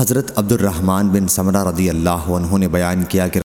حضرت عبد الرحمن بن سمرہ رضی اللہ عنہ نے بیان کیا کہ